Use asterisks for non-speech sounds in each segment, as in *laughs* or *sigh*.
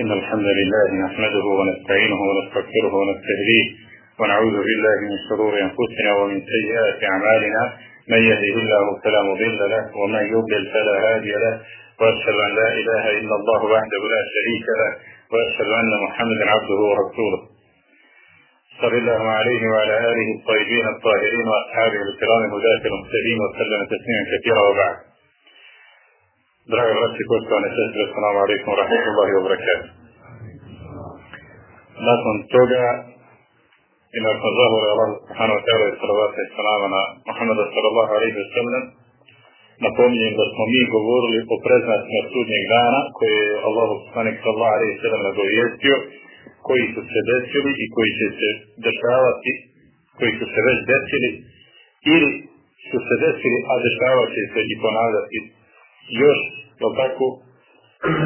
إن الحمد لله نحمده ونستعينه ونستغفره ونستهديه ونعوذ بالله من شرور أنفسنا ومن سيئات أعمالنا من يهده الله فلا مضل له ومن يضلل فلا هادي له وأشهد أن لا إله إلا الله وحده لا شريك له وأشهد أن محمدا عبده ورسوله. صلى الله عليه وعلى آله الطيبين الطاهرين وأصحابه الكرام الهداة المهتدين وسلم تسليما كثيرا وبعد. Draga braći i poštovane sestre, assalamu alaikum wa rahmatullahi i nakon zahvore Allah subhanahu wa ta'ala i salavata i salama na Muhammeda sallallahu alaihi wa sallam, napominjem da smo mi govorili o preznacima sudnjeg dana koje je Allah sallallahu alaihi wa sallam nagovijestio, koji su se desili i koji će se dešavati, koji su se već desili ili su se desili, a dešavat će se i ponavljati. Još, to tako,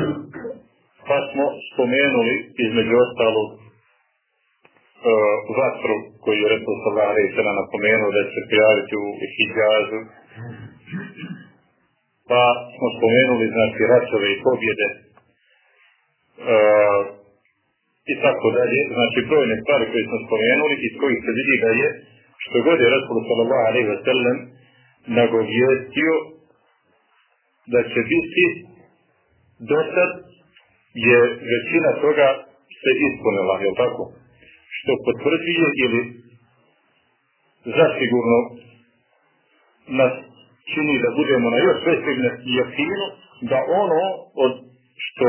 *clears throat* pa smo spomenuli između ostalog vatru koju je Resul sallallahu alaihi sallam napomenuo da će se pojaviti u Hijazu, pa smo spomenuli znači ratove i pobjede. Uh, i tako dalje, znači brojne stvari koje smo spomenuli iz kojih se vidi da je što god je Resul sallallahu alaihi sallam nagovijestio da će biti do sad je većina toga se ispunila, je tako? Što potvrđuje ili zasigurno nas čini da budemo na još većem jakinu da ono od što,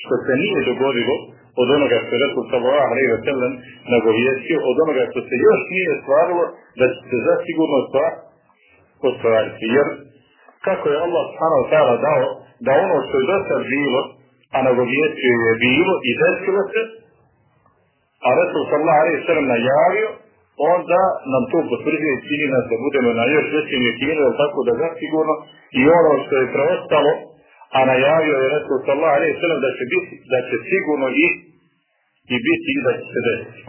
što se nije dogodilo od onoga što je Resul sallallahu alaihi wa sallam nagovijestio, od onoga što se još nije stvarilo, da će se zasigurno stvar ostvariti. Jer kako je Allah subhanahu ta'ala dao da ono što je do bilo, a nagovijestio je bilo i desilo se, a Resul sallallahu alaihi sallam najavio, onda nam to potvrđuje i čini nas da budemo na još većim jekinu, tako da zasigurno i ono što je preostalo, a najavio je Resul sallallahu alaihi sallam da će biti, da će sigurno i, i biti i da će se desiti.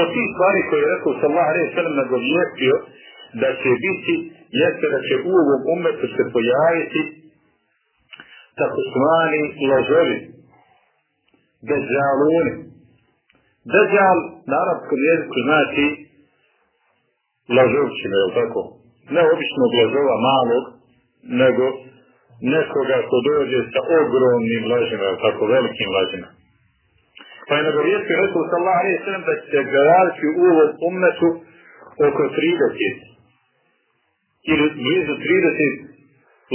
Od tih stvari koje je Resul sallallahu alaihi sallam nagovijestio, da će biti jeste da će u ovom umetu se pojaviti takozvani lažovi, deđaluni. Deđal na arabskom jeziku znači lažovčina, je tako? Ne običnog lažova malog, nego nekoga ko dođe sa ogromnim lažima, je tako, velikim lažima. Pa je nagovijestio Resul sallallahu alaihi sallam da će graditi u ovom umetu oko 30 ili blizu 30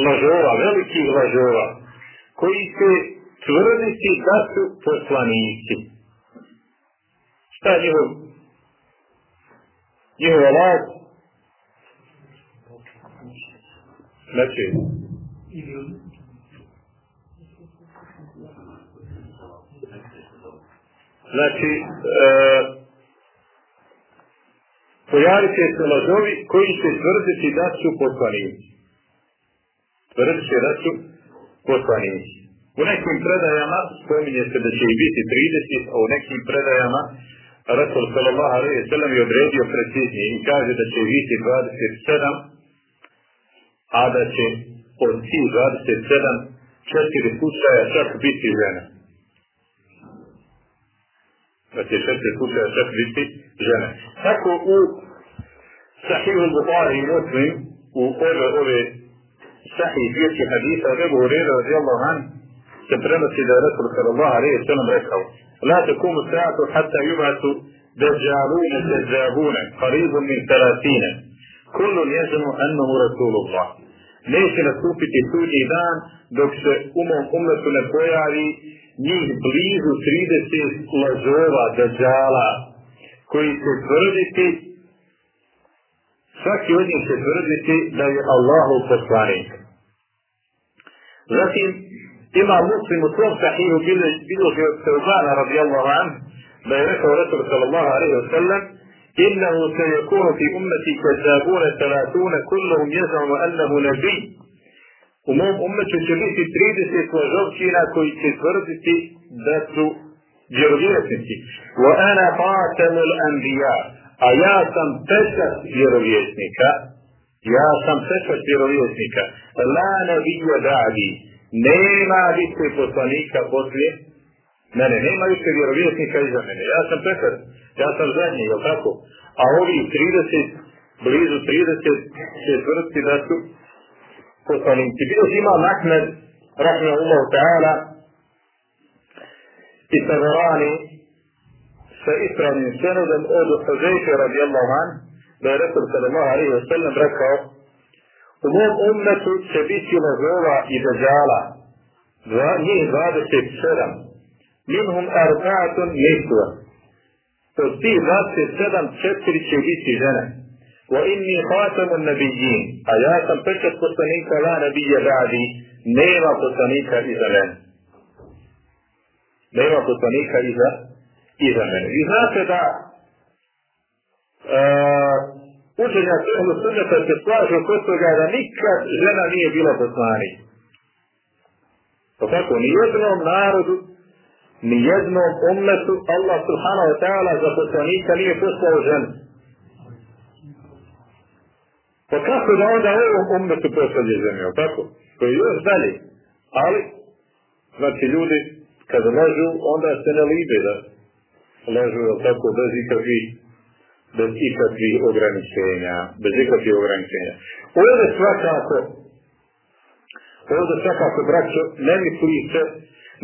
lažova, velikih lažova, koji se tvrditi da su poslanici. Šta je njihov, njihov alat? Znači, znači, e, pojavit će se lažovi koji će tvrditi da su poslanici. Tvrdit će da su poslanici. U nekim predajama spominje se da će ih biti 30, a u nekim predajama Rasul sallallahu alaihi sallam je odredio preciznije i kaže da će biti 27, a da će od tih 27 četiri slučaja čak biti žene. Da će četiri slučaja čak biti žene. Tako u Sahih al-Bukhari i Muslim u ove, ove sahih zbirke hadisa od Ebu Hurera radijallahu an se prenosi da je Rasul sallallahu alaihi sallam rekao La takumu sa'atu hatta yubatu dajjalune dajjabune qaribun min talatine kullun jezanu annahu Rasulullah neće nastupiti sudnji dan dok se u mom umetu ne pojavi njih blizu 30 lažova dajjala koji će tvrditi svaki od njih će tvrditi da je Allahov poslanik. Zatim u svom sahihu bilježi od Seuzana radijallahu an da je rekao Resul sallallahu alaihi wa sallam إنه سيكون في أمتي كذابون ثلاثون كلهم يزعم أنه نبي U mom umetu će biti 30 lažovčina koji će tvrditi da su vjerovjesnici. Wa ana fatamul anbiya. A ja sam pečat vjerovjesnika. Ja sam pečat vjerovjesnika. La nabija da'di. Nema više poslanika poslije mene. Nema više vjerovjesnika iza mene. Ja sam pečat. Ja sam zadnji, jel tako? A ovi 30, blizu 30 će tvrditi da su poslanici. Bio imam Ahmed, rahmehullah ta'ala, i Tabarani sa ispravnim senudom od Huzeyfe radijallahu an, da je Resul sallallahu alaihi wa sallam rekao, u mom ummetu će biti lagova i dežala, njih 27, minhum arba'atun nisva. Od tih 27, četiri će biti žene. وإني خاتم النبيين آيات پشت poslanika la nabije radi nema poslanika iza mene nema poslanika iza iza mene i znate da uh, učenja svehlu sunneta se slažu kod toga da nikad žena nije bila poslanik pa tako ni jednom narodu ni jednom ummetu Allah subhanahu wa ta'ala za poslanika nije poslao ženu Pa kako da onda ovom umetu pošalje zemlju, tako? To je još dalje. Ali, znači ljudi, kada lažu, onda se ne libe da lažu, tako, bez ikakvih bez ikakvih ograničenja, bez ikakvih ograničenja. Ovdje svakako, ovdje svakako, braćo, ne misli se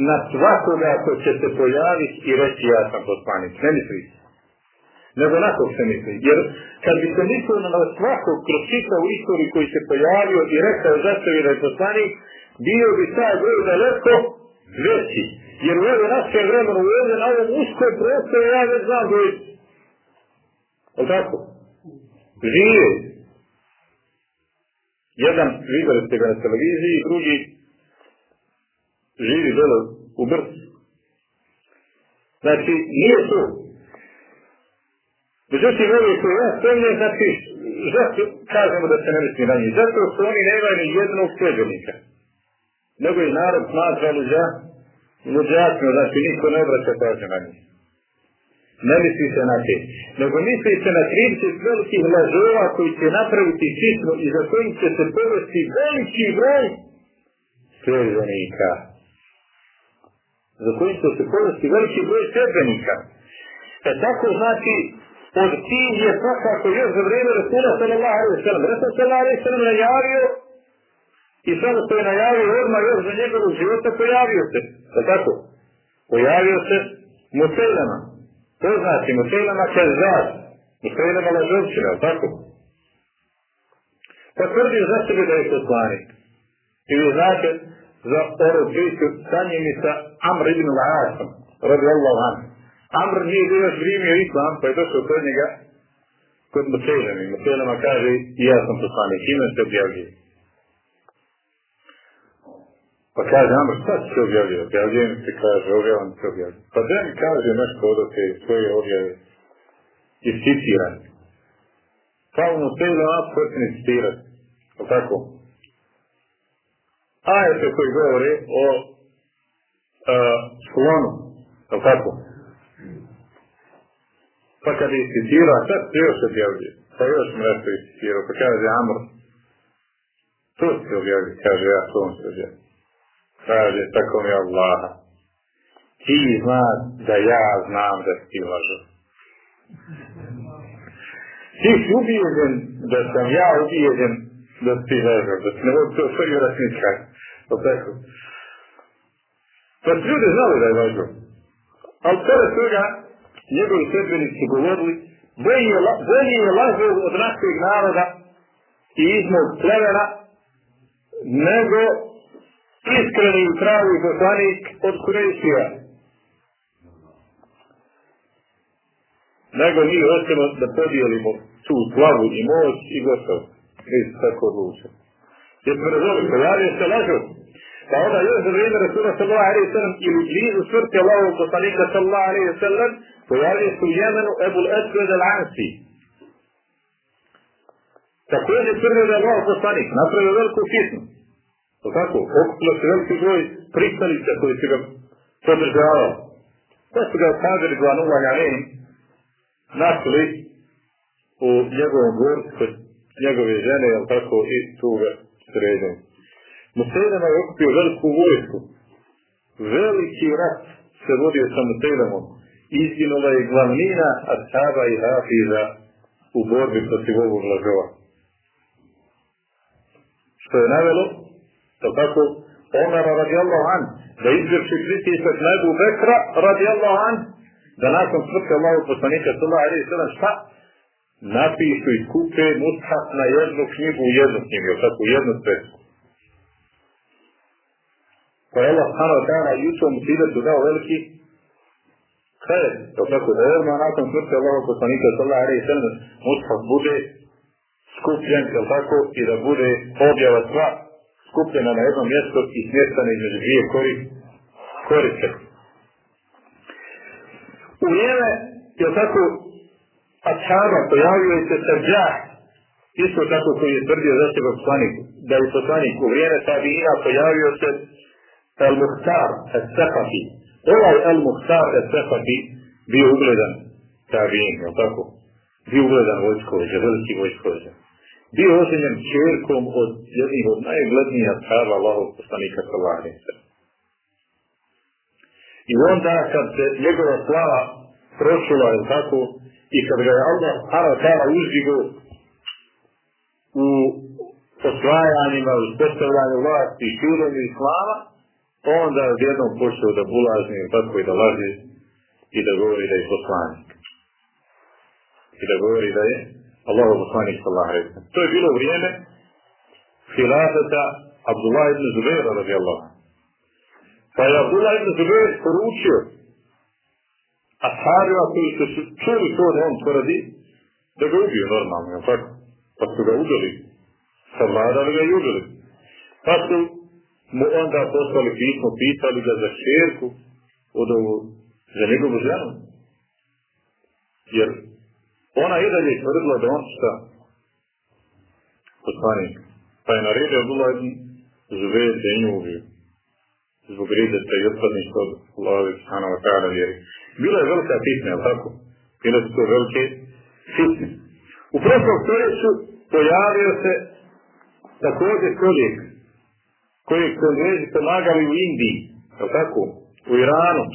na svakoga ko će se pojaviti i reći ja sam poslanik. Ne misli se nego na kog se misli. Jer kad bi se mislio na svakog kroz u istoriji koji se pojavio i rekao zašto je da je bio bi taj broj daleko veći. Jer u ovo naše vremenu, u ovo na ovom uskom prostoru, ja već znam broj. O tako? Žive. Jedan, vidjeli ste ga na televiziji, drugi živi dole u brcu. Znači, nije to. Međutim, ovi koji ja spomnjem, znači, zašto kažemo da se ne misli na njih? Zato što oni nemaju ni jednog sljedbenika. Nego i narod smatra luđa, luđačno, znači niko ne obraća pažnje na njih. Ne misli se na te. Nego misli se na 30 velikih lažova koji će napraviti čisno i za kojim će se povesti veliki broj sljedbenika. Za kojim će se povesti veliki broj sljedbenika. E tako znači, od tih je svakako još za vrijeme Rasula sallallahu alaihi sallam. Rasul sallallahu alaihi sallam najavio i samo što je najavio odmah još za njegovog života pojavio se. Da tako? Pojavio se Muselama. To znači Muselama Kezar. Muselama Lažovčina, tako? Pa tvrdio za sebe da je poslanik. I vi znate za ovu priču sa njim i sa Amr ibn La'asom, radi Allah anhu. Amr nije bio još primio islam, pa je došao kod njega, kod Muselema. I Muselema kaže, i ja sam poslanik, ime se objavljuje. Pa kaže, Amr, šta se objavljuje? Objavljujem se, kaže, objavam se objavljuje. Pa da mi kaže nešto od te svoje objave. Iscitiran. Pa u Muselema počne citirati. O tako? Ajete koji govore o uh, slonu. O tako? Pa kad je citirao, a sad se još objavljuje. Pa još mu nešto citirao, pa kaže to se objavljuje, kaže ja, to se objavljuje. Kaže, tako mi Allaha, ti znaš da ja znam da si lažo. Ti si ubijeđen da sam ja ubijeđen da si lažo, da si ne mogu to prvi rasničati. Pa tako. Pa ljudi znali da je lažo. Ali pored toga, njegovi sredbenici govorili, bolji je, je lažov od našeg naroda i izmog plemena, nego iskreni i pravi poslanik od Kurešija. Nego mi hoćemo da podijelimo tu slavu i moć i gotovo. Mi se tako odlučili. Jer smo razvoli, pojavio se lažov. Pa onda još za vrijeme Rasula sallallahu alaihi sallam ili blizu smrti Allahovog poslanika sallallahu alaihi sallam pojavio se u Jemenu Ebul Esved al-Ansi. Također tvrdio da je Allahov poslanik napravio veliku fitnu. To tako, okupilo se veliki broj pristalica koji su ga podržavali. Pa su ga kaželi glavnula Jamin našli u njegovom dvorcu kod njegove žene, jel tako, i tu ga sredili. Musejdama je okupio veliku vojsku. Veliki rat se vodio sa Musejdamom. Izginula je glavnina Ashaba i Hafiza u borbi protiv ovog lažova. Što je navelo, to tako, Omara radijallahu an, da izvrši pritisak na Ebu Bekra radijallahu an, da nakon smrti Allahu poslanika sallallahu alaihi sallam šta? Napišu i skupe mushaf na jednu knjigu u jednu knjigu, tako u jednu svetsku. Pa je Allah subhanahu wa ta'ala i u tom sidetu dao veliki khair. To tako da odmah nakon smrti Allahog poslanika sallallahu alaihi sallam mushaf bude skupljen, jel tako, i da bude objava sva skupljena na jedno mjesto i smještana između dvije kori, korice. U vrijeme, jel tako, Ashaba pojavio se Sarđah, isto tako koji je tvrdio za sebe poslanik, da je poslanik u vrijeme Tabina pojavio se Al-Muhtar, Al-Sakafi. Ovaj Al-Muhtar, Al-Sakafi bio ugledan Tabin, jel tako? Bio ugledan vojskovođa, veliki vojskovođa. Bio oženjen čerkom od jednih od najglednijih ashaba Allahov poslanika sallallahu I onda kad se njegova slava prošla, jel tako, i kad ga je Allah subhanahu ta'ala uzdigo u osvajanjima, u postavljanju vlasti i širenju islama, onda je jednom počeo da bulažni, tako i da laži i da govori da je poslanik. I da govori da je Allahu poslanik sallallahu alaihi To je bilo vrijeme hilafeta Abdullah ibn Zubaira radijallahu Pa je Abdullah ibn Zubair poručio ashabima koji su čuli to da on tvrdi, da ga ubiju normalno, jel tako? Pa su ga ubili, savladali ga i ubili. Pa su mu onda poslali pismo, pitali ga za šerku od ovu, za njegovu ženu. Jer ona je dalje tvrdila da on šta? Poslanik. Pa je naredio Abdullah ibn Zubair da nju ubiju. Zbog rizeta i otpadništva od Allahovi subhanahu wa ta'ala vjeri. Bila je velika fitna, tako? Bile su to velike fitne. U prošlom stoljeću pojavio se također čovjek koji su Englezi pomagali u Indiji, jel tako? U Iranu.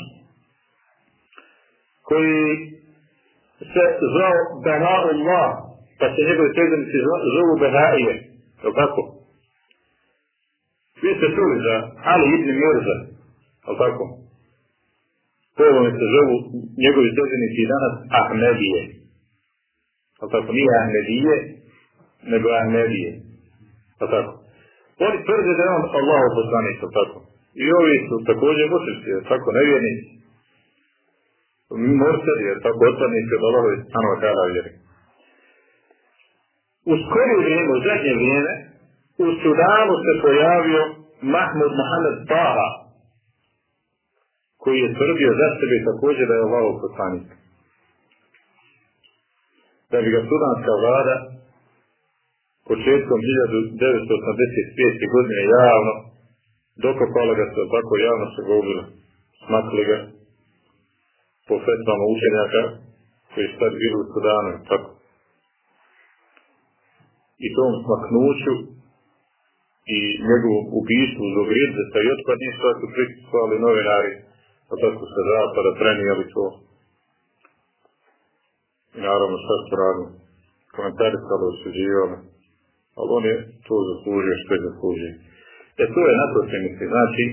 Koji se zvao Baha'ullah, pa se njegovi sredbenici zovu Bahaije, jel tako? Vi ste čuli za Ali ibn Mirza, jel tako? Polovne se zovu njegovi sredbenici danas Ahmedije. Jel tako? Nije Ahmedije, nego Ahmedije. Jel tako? Oni tvrde da je on Allahov poslanik, jel tako? I ovi su također muslimci, jel tako? Nevjernici morsad je tako otpadnici od Allahove stano tada vjeri. U skorije vrijeme, u zadnje vrijeme, u Sudanu se pojavio Mahmud Mohamed Taha, koji je tvrdio za sebe također da je Allahov poslanik. Da bi ga sudanska vlada početkom 1985. godine javno dokopala ga se, tako javno se ga smakli ga po fetvama učenjaka koji su tad bili u Sudanu, tako. I tom smaknuću i njegovom ubistvu zbog rizeta i otpadništva su prisustvovali novinari, pa tako se zapada prenijeli to. I naravno šta su radili? Komentarisali, osuđivali. Ali on je to zaslužio što je zaslužio. E to je na to se misli. Znači,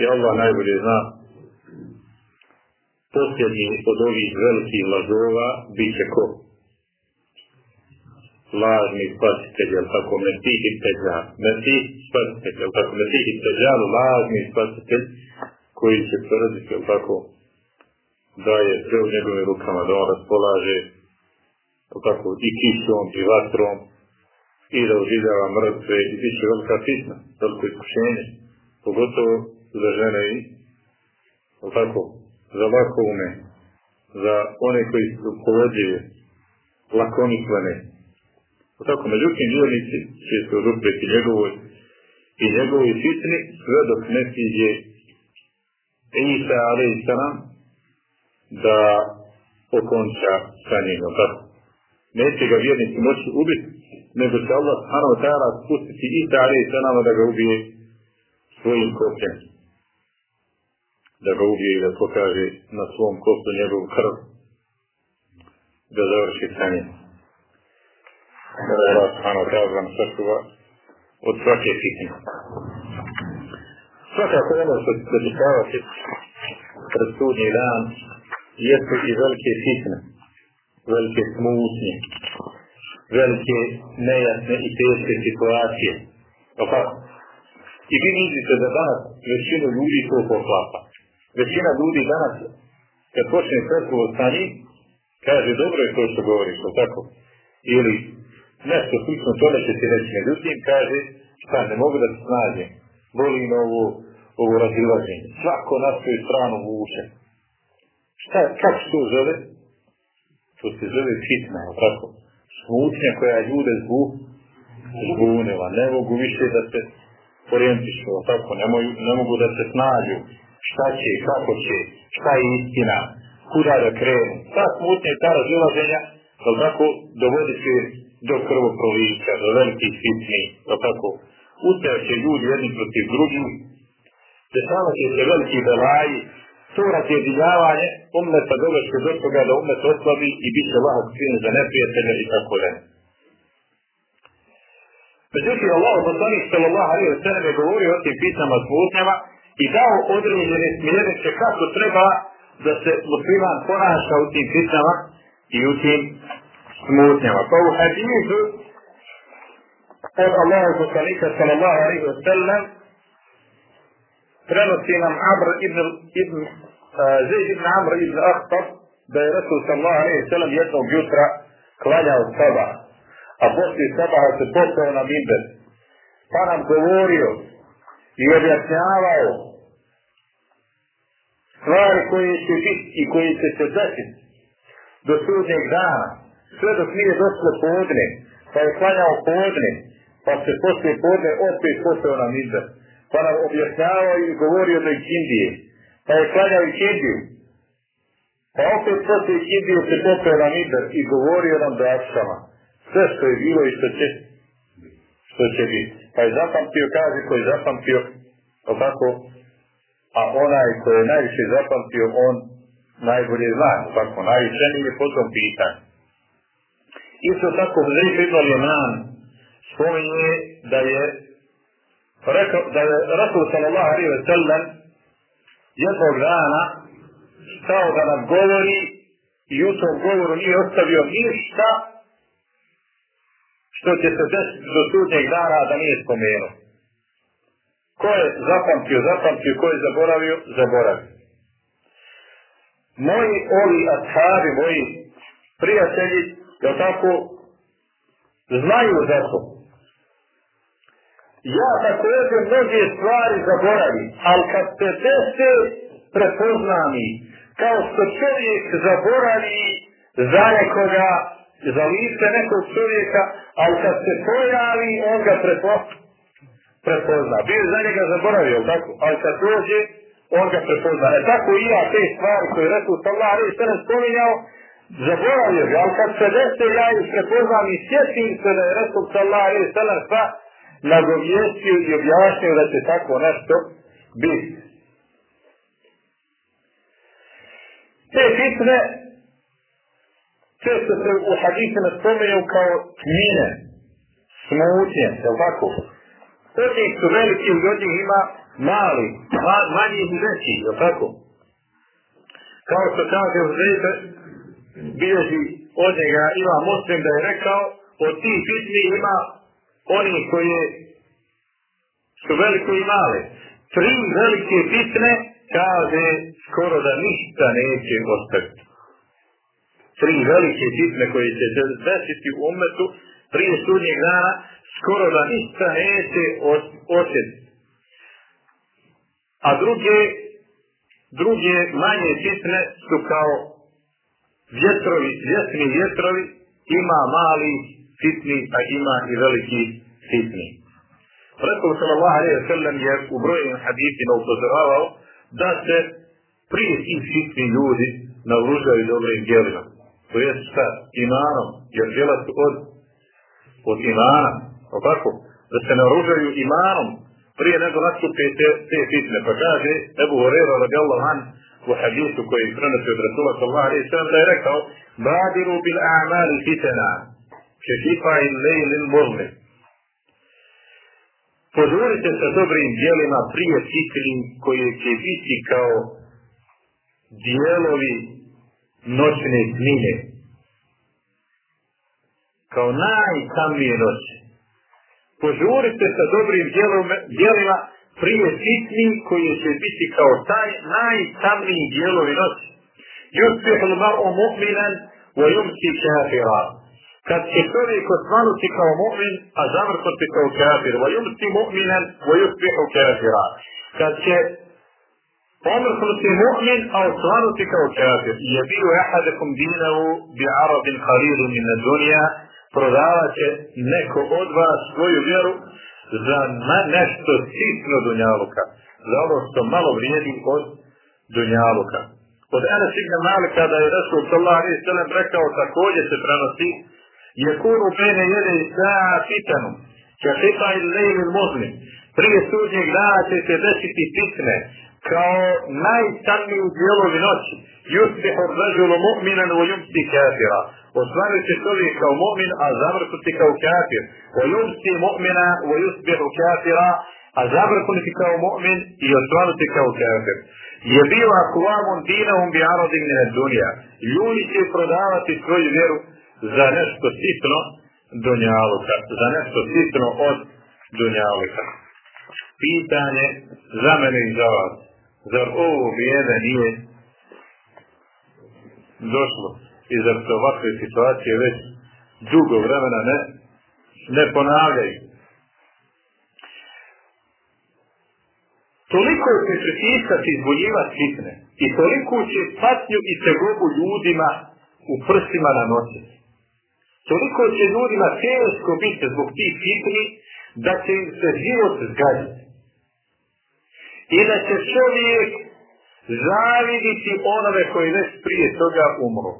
i Allah najbolje zna posljednji od ovih velikih lažova bit će ko? Lažni spasitelj, jel tako, mesih i teđal. Mesih spasitelj, jel tako, mesih i teđal, lažni spasitelj, koji će tvrditi, jel tako, da je sve u njegovim rukama, da on raspolaže, jel tako, i kišom, i vatrom, i da oživljava mrtve i bit će velika fitna, veliko iskušenje, pogotovo za žene i tako, za ume, za one koji su povodljive, lakonitvane. Tako, međutim, vjernici će se odupreti njegovoj i njegovoj fitni sve dok ne stiđe Isa, i da okonča sa njim. Neće ga vjernici moći ubiti, nego će Allah subhanahu spustiti Isa, i da ga ubije svojim kopljem. Da ga ubije i da pokaže na svom koplu njegov krv. Da završi sa njim. Allah subhanahu ta'ala vam sačuva od svake fitne. Svakako ono što se dešavati pred sudnji dan jesu i velike fitne, velike smutnje, velike nejasne i teške situacije. Opa. I vi vidite da danas većinu ljudi to poklapa. Većina ljudi danas, kad počne sretkovo sa njim, kaže dobro je to što govoriš, tako? Ili nešto slično tome će ti reći. Međutim, kaže, šta, ne mogu da se snađem. Volim ovo, ovo razilaženje. Svako na svoju stranu vuče. Šta, kako se to zove? To se zove fitna, tako? Smutnja koja ljude zbu, zbunila. Ne mogu više da se orijentišu, tako? Ne, mogu, ne mogu da se snađu. Šta će, kako će, šta je istina, kuda da krenu. Ta smutnja i ta razilaženja, tako, dovodi se do krvoprolića, do velikih fitni, tako? Ustajat će ljudi jedni protiv drugih, dešavat će se veliki belaji, to razjedinjavanje umeta dovešće do toga da umet oslabi i bit će lahak sin za neprijatelje i tako da. Međutim, Allah poslanik sallallahu alaihi wa sallam je govorio o tim pitama smutnjama i dao određene smjernice kako treba da se musliman ponaša u tim pitama i u tim smutnjama. Pa u hadisu od Allaha poslanika sallallahu alaihi wa sallam prenosi nam Amr ibn, ibn Zaid ibn Amr ibn Akhtar da je Rasul sallallahu alaihi wa sallam jednog jutra klanjao sabah, a poslije sabaha se postao na mimber, pa nam govorio i objašnjavao stvari koje će biti i koje će se desiti do sudnjeg dana, sve dok nije došlo podne, pa je klanjao podne, pa se poslije podne opet postao na mimber pa nam objašnjavao i govorio do Indije, pa je klanjao i Indiju. Pa opet poslije Indiju se popeo na Miber i govorio nam do Akšama. Sve što je bilo i što će, što će biti. Pa je zapamtio, kaže ko je zapamtio, ovako, a onaj koji je najviše zapamtio, on najbolje zna, ovako, najvišeniji je po tom pitanju. Isto tako, Zrif ibn Ljeman spominje da je rekao da je Rasul sallallahu alaihi wa sallam jednog dana stao da nam govori i u tom govoru nije ostavio ništa što će se desiti do sudnjeg dana da nije spomenuo. Ko je zapamtio, zapamtio, ko je zaboravio, zaboravio. Moji ovi ashabi, moji prijatelji, je tako, znaju za to. Ja također mnoge stvari zaboravim, ali kad se dese prepoznam kao što čovjek zaboravi za nekoga, za lice nekog čovjeka, ali kad se pojavi, on ga prepozna. Bio za njega zaboravio, tako? Ali kad dođe, on ga prepozna. E tako i ja te stvari koje Resul sallallahu alaihi sallam spominjao, zaboravio ga, ali kad se ja ih prepoznam i sjetim se da je Resul sallallahu alaihi sallam sva nagovijestio i objašnjio da će tako nešto biti. Te fitne često se u hadisima spomenuju kao tmine, smutnje, je tako? Od njih su veliki, od njih ima mali, ma, manji i veći, je tako? Kao što kaže u Zrebe, bilježi od njega ima muslim da je rekao, od tih fitni ima oni koji su veliko i male. Tri velike fitne kaže skoro da ništa neće ostaviti. Tri velike fitne koje će se desiti u umetu prije sudnjeg dana skoro da ništa neće osjetiti. A druge, druge manje fitne su kao vjetrovi, vjetni vjetrovi, ima mali fitni, a ima i veliki fitni. Resul sallallahu alaihi je u brojnim hadisima upozoravao da se prije tih fitni ljudi naoružaju dobrim djelima. To je sa imanom, jer djela su od, od imana, o tako? Da se naoružaju imanom prije nego nastupe te, te fitne. Pa kaže Ebu Horeira radijallahu an u hadisu koji prenosi od Rasula sallallahu alaihi sallam da je rekao Badiru bil a'mali fitena ke kifa in lejlin murli. Požurite sa dobrim dijelima prije fitni koje će biti kao dijelovi noćne tmine. Kao najtamnije noći. Požurite sa dobrim dijelima prije fitni koji će biti kao taj najtamniji dijelovi noći. Yusbihu l-mar'u mu'minan wa yumsi kafira. Kad će čovjek osvanuti kao mu'min, a završati kao kafir. Wa yumsi mu'minan wa yusbihu kafira. Kad će pomrknuti mu'min, a osvanuti kao kafir. Je bio ahadakum dinahu bi arabin khalidu min dunja, prodavat će neko od vas svoju vjeru za nešto sitno dunjaluka. Za ono što malo vrijedi od dunjaluka. Od Enes ibn Malika da je Rasul sallallahu alaihi sallam rekao također se prenosi je kuru bene jede i saa fitanu ka hita il lejli muzlim prije sudnjeg dana će se desiti fitne kao najtamniji dijelovi noći yusbihu rajulu mu'minan wa yumsi kafira osvanut će čovjek kao mu'min a završiti kao kafir wa yumsi mu'mina wa yusbihu kafira a završiti kao mu'min i osvanuti kao kafir je bio akvamun dinahum bi arodin mine dunja. Ljudi će prodavati svoju vjeru za nešto sitno dunjaluka. Za nešto sitno od dunjaluka. Pitanje za mene i za vas. Zar ovo vrijeme nije došlo i zar se ovakve situacije već dugo vremena ne, ne ponavljaju? toliko će pritiskati izboljivati fitne i toliko će patnju i tegobu ljudima u prstima na noći. Toliko će ljudima teško biti zbog tih fitni da će se život zgaditi. I da će čovjek zaviditi onove koji već prije toga umru.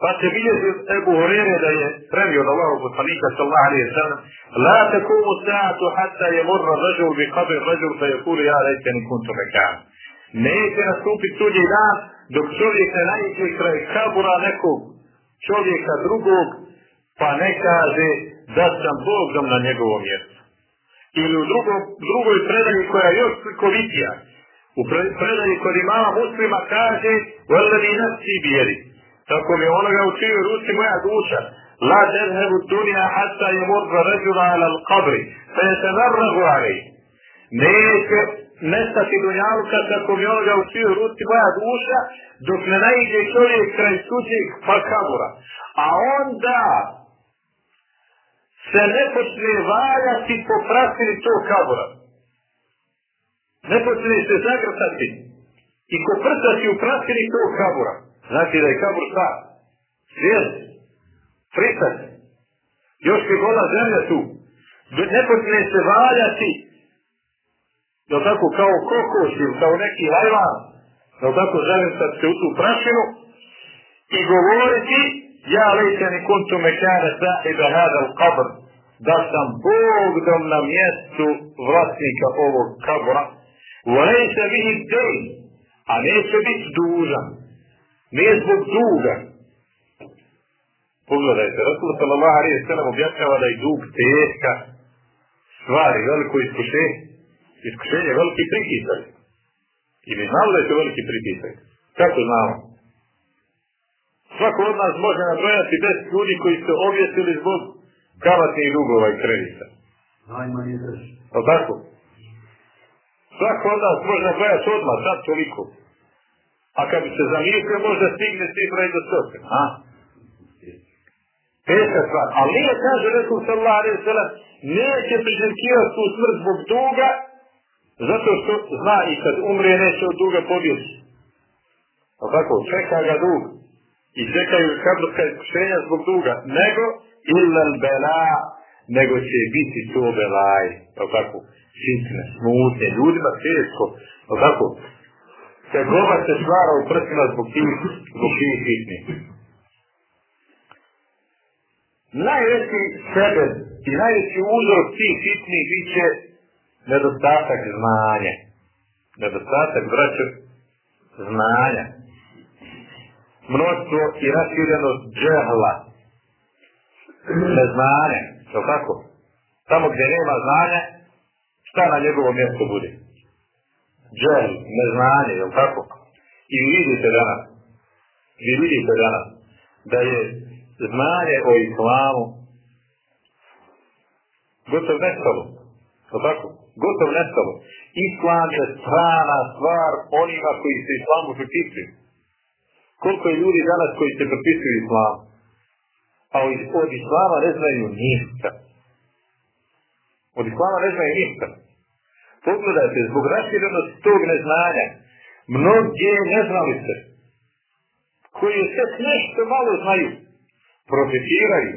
Pa se bilježi Ebu Horeire da je premio od Allahu poslanika sallallahu alaihi sallam La takumu sa'atu hatta je morra rađul bi kabir rađul pa je kuli ja rejteni kuntu mekan. Neće nastupiti tuđi dan dok čovjek ne najiđe kraj kabura nekog čovjeka drugog pa ne kaže da sam Bogom na njegovom mjestu. Ili u drugom, drugoj predaji koja je još slikovitija. U predaji kod imama muslima kaže Vallani nafsi bijeri tako mi onoga u čiju ruci moja duša. La murza ređula ala l'kabri, fe je se narragu ali. Neće nestati dunjaluka tako mi onoga u čiju ruci moja duša, dok ne najde čovjek kraj suđeg pa kabura. A onda se ne počne valjati po prasini tog kabura. Ne počne se zagrtati i ko prstati u prasini tog kabura. Znači da je kabur šta? Svijest. Frisak. Još je gola zemlja tu. Ne počne se valjati da tako kao kokoš ili kao neki hajvan, da tako sad se u tu prašinu i govoriti ja lejte ni kuntu mekane sahiba hada u kabr da sam Bogdom na mjestu vlasnika ovog kabura u lejte vidim dej a neće biti dužan nije zbog duga. Pogledajte, Rasul sallallahu alaihi sallam objašnjava da je dug teška stvari, veliko iskušenje. Iskušenje je veliki pritisak. I mi znamo da je to veliki pritisak. Kako znamo? Svako od nas može nabrojati bez ljudi koji su objesili zbog kamatnih dugova i kredita. Najmanje drži. Pa tako? Svako od nas može nabrojati odmah, sad toliko. A kad bi se zamislio, možda stigne cifra i do stote. A? Peta stvar. Ali nije kaže Resul sallallahu alaihi sallam, neće priželjkivati tu smrt zbog duga, zato što zna i kad umre neće od duga pobjeći. A tako, čeka ga dug. I čekaju kabrska iskušenja zbog duga. Nego, illal bela, nego će biti to belaj. Tako, fitne, smutne, ljudima teško. Tako, se goba se stvara u prstima zbog tih, zbog tih fitni. Najveći sebe i najveći uzrok tih fitni bit će nedostatak znanja. Nedostatak, braće, znanja. Mnoštvo i raširenost džehla. Neznanje. Je tako? Tamo gdje nema znanja, šta na njegovo mjesto bude? Džehl, neznanje, je tako? I vi vidite danas, vi vidite danas, da je znanje o islamu gotov nestalo. Je tako? Gotov nestalo. Islam je strana stvar onima koji se islamu pripisuju. Koliko je ljudi danas koji se pripisuju islamu? A od islama ne znaju ništa. Od islama ne znaju ništa. Pogledajte, zbog raširenosti tog neznanja, mnogi neznalice, koji sve nešto malo znaju, profitiraju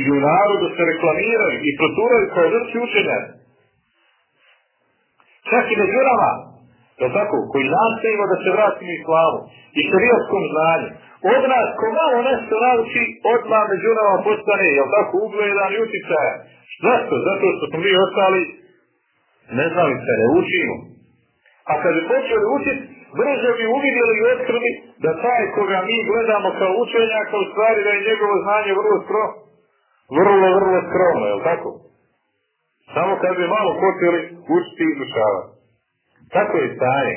i u narodu se reklamiraju i proturaju kao vrsti učenja. Čak i među nama, je tako, koji nastojimo da se vratimo islamu i šarijaskom znanju. Od nas, ko malo nešto nauči, odmah među nama postane, je tako, ugledan i utjecaja. Zašto? Zato što smo mi ostali neznalice, ne učimo. A kad bi počeli učiti, brže bi uvidjeli i otkrili da taj koga mi gledamo kao učenjaka u stvari da je njegovo znanje vrlo skromno. Vrlo, vrlo skromno, je tako? Samo kad bi malo počeli učiti i izušavati. Tako je stanje.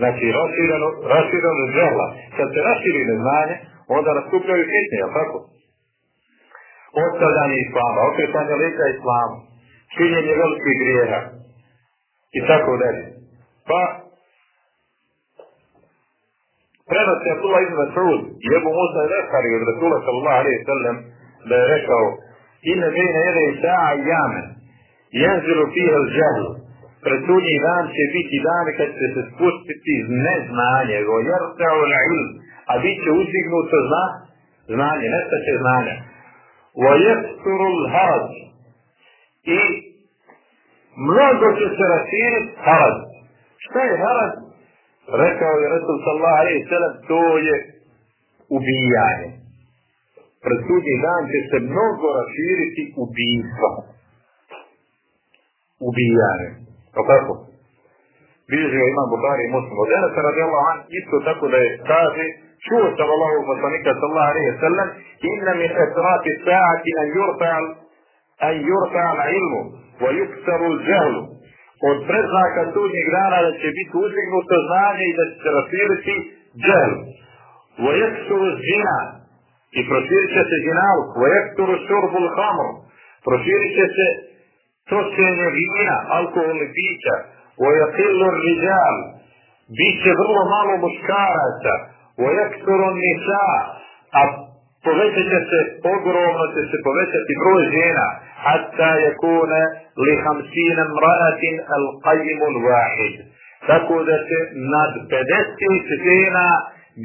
Znači, rašireno, rašireno žela. Kad se raširi neznanje, onda nastupljaju fitne, je tako? Ostavljanje islama, okretanje lika islamu, činjenje velikih grijeha i tako dalje. Pa, prenosi Abdullah ibn Mas'ud i Ebu Musa i Lešari od Rasula sallallahu alaihi sallam da je rekao Inne bejne jede i sa'a i jamen jenzilu fiha l-đahlu pred sudnji dan će biti dan kad će se spustiti neznanje go jerta'u l-ilm a bit će uzdignuto zna znanje, nestaće znanja wa jesturu l-harad i mnogo će se raširiti harad šta je harad? rekao je Resul sallallahu alaihi sallam, to je ubijanje. Pred sudnji dan će se mnogo raširiti ubijstva. Ubijanje. O kako? Bilježi ga imam Bukhari i Muslim. Od Enesa radijallahu an, isto tako da je kaže, čuo sam Allahu poslanika sallallahu alaihi sallam, inna min esrati sa'ati an yurfa'al an yurfa'al ilmu wa yuksaru l-jahlu od predznaka sudnjeg dana da će biti uzdignuto znanje i da će se raširiti džel. Vojekturu zina i proširit će se zinal. Vojekturu šurbul hamru. Proširit će se točenje vina, alkoholnih pića. Vojekilu rizal. Biće vrlo malo muškaraca. Vojekturu nisa. A povećat će se, ogromno će se povećati broj žena. Hatta je kune li hamsina mraatin al qajimul wahid. Tako da će nad 50 žena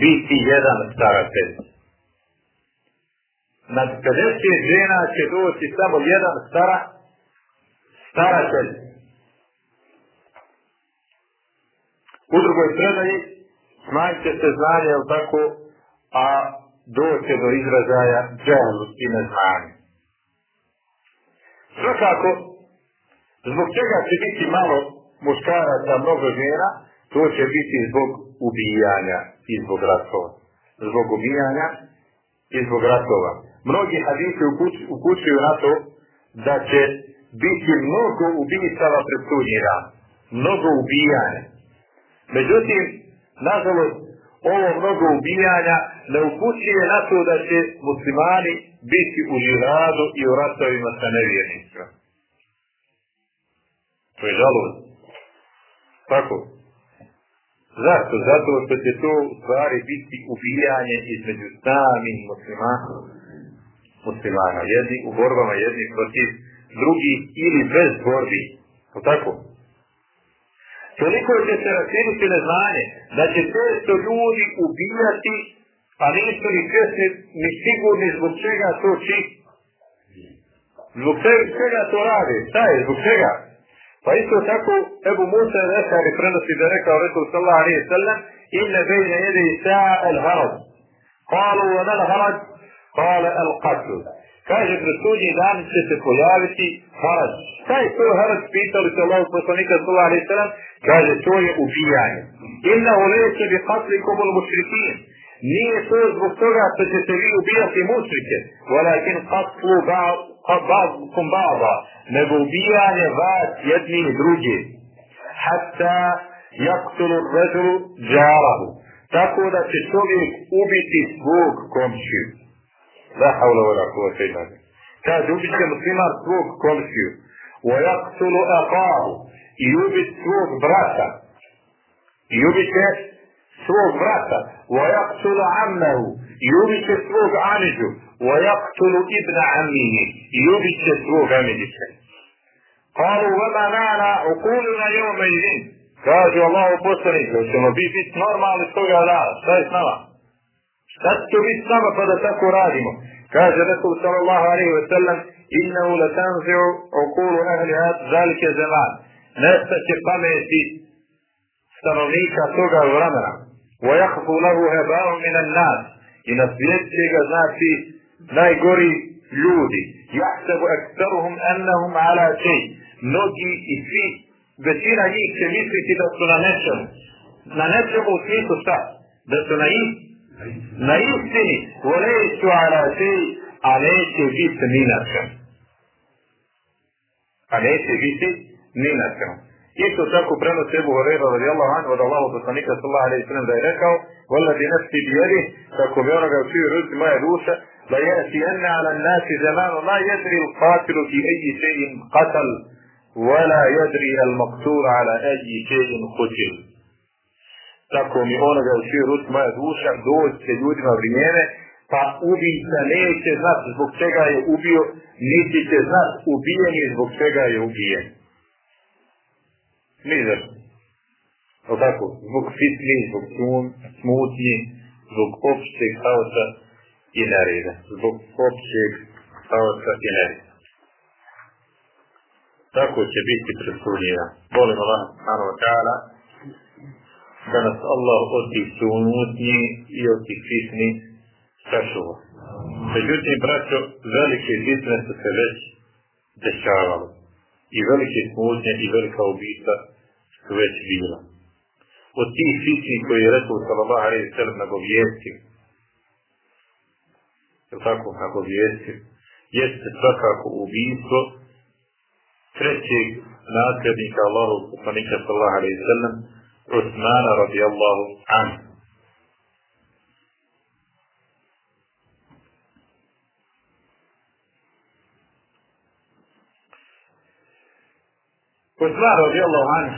biti jedan staratelj. Nad 50 žena će doći samo jedan stara, staratelj. U drugoj predaji smanjit će se znanje, jel tako, a doće do izražaja džahlu i neznanje. Svakako, zbog čega će biti malo muškaraca, mnogo žena, to će biti zbog ubijanja i zbog ratova. Zbog ubijanja i zbog ratova. Mnogi hadisi upućuju na to da će biti mnogo ubijstava pred sudnji dan. Mnogo ubijanja. Međutim, nažalost, ovo mnogo ubijanja ne upućuje na to da će muslimani biti u žiradu i u ratovima sa nevjernicima. To je žalost. Tako. Zašto? Zato što će to u stvari biti ubijanje između samih muslimana. muslimana. Jedni u borbama, jedni protiv drugih ili bez borbi. O tako? Toliko će se raširiti neznanje da će često ljudi ubijati, a nisu ni svjesni ni sigurni zbog čega to či. Zbog čega to rade? Šta je? Zbog čega? Pa isto tako Ebu Musa Rešari prenosi da je rekao Resul sallallahu alaihi sallam inne bejne jedi sa el harad. Kalu wa mal harad? Kale el qatl. Kaže, pred sudnji dan će se pojaviti harad. Šta je to harad? Pitali se Allah poslanika sallallahu alaihi sallam. Kaže, to je ubijanje. Inna u leće bi qatli komul mušrikin. Nije to zbog toga što ćete vi ubijati mušrike. Walakin qatlu ba'dukum ba'da. Nego ubijanje vas jedni i drugi. Hatta jaktulu ređulu džarahu. Tako da će čovjek ubiti svog komšiju. La havla wa la kuvvete illa billah. Kaže ubit će musliman svog komšiju. Wa yaqtulu akahu i ubit svog brata. I ubit će svog brata. Wa yaqtulu ammahu i ubit će svog aniđu. Wa yaqtulu ibna ammihi i ubit će svog amidića. Kalu vama nana ukuluna jevme idin. Kaže Allahu poslanik, da ćemo biti normalni toga dana. Šta je s nama? Šta će biti s nama pa da tako radimo? Kaže Resul sallallahu alaihi wa sallam, innahu la tanzi'u ukulu ahli had zalike zaman. Nestaće pameti stanovnika toga vremena. Wa yakfu lahu heba'u minan nas. I na svijet će ga znači najgori ljudi. Jahsebu ekstaruhum ennahum ala čej. Mnogi i svi, većina njih će misliti da su na nečemu. Na nečemu u smislu šta? Da su na istinu. Na istini. Voleću ala čej, a neće biti ni na čemu. A neće biti ni na čemu. Isto tako prenosi Ebu Horeira radijallahu anhu od Allahu poslanika sallallahu alaihi sallam da je rekao Wallahi nafsi bijedi, tako bi onoga u čiju ruci moja duša, la jati enne ala nasi zamanu la jedri il qatilu fi eji še'in qatal, wala jedri al maktur ala eji še'in kutil. Tako mi onoga u čiju ruci moja duša, doće ljudima vrijeme, pa ubica neće znat zbog čega je ubio, niti će znat ubijeni zbog čega je ubijen. Ni zašto. O tako, zbog fitni, zbog smutnji, zbog opšteg haosa i nereda. Zbog opšteg haosa i nereda. Tako će biti Allah, subhanahu wa ta'ala, da nas Allah od tih smutnji i od tih fitni sačuva. Međutim, braćo, velike fitne su se već dešavale i velike smutnje i velika ubista su već bila. Od tih fitni koji je Resul sallallahu alaihi sallam nagovijestio, je tako nagovijestio, jeste svakako ubistvo trećeg nasljednika Allahu poslanika sallallahu alaihi sallam, Osmana radijallahu anhu. Osman radijallahu anhu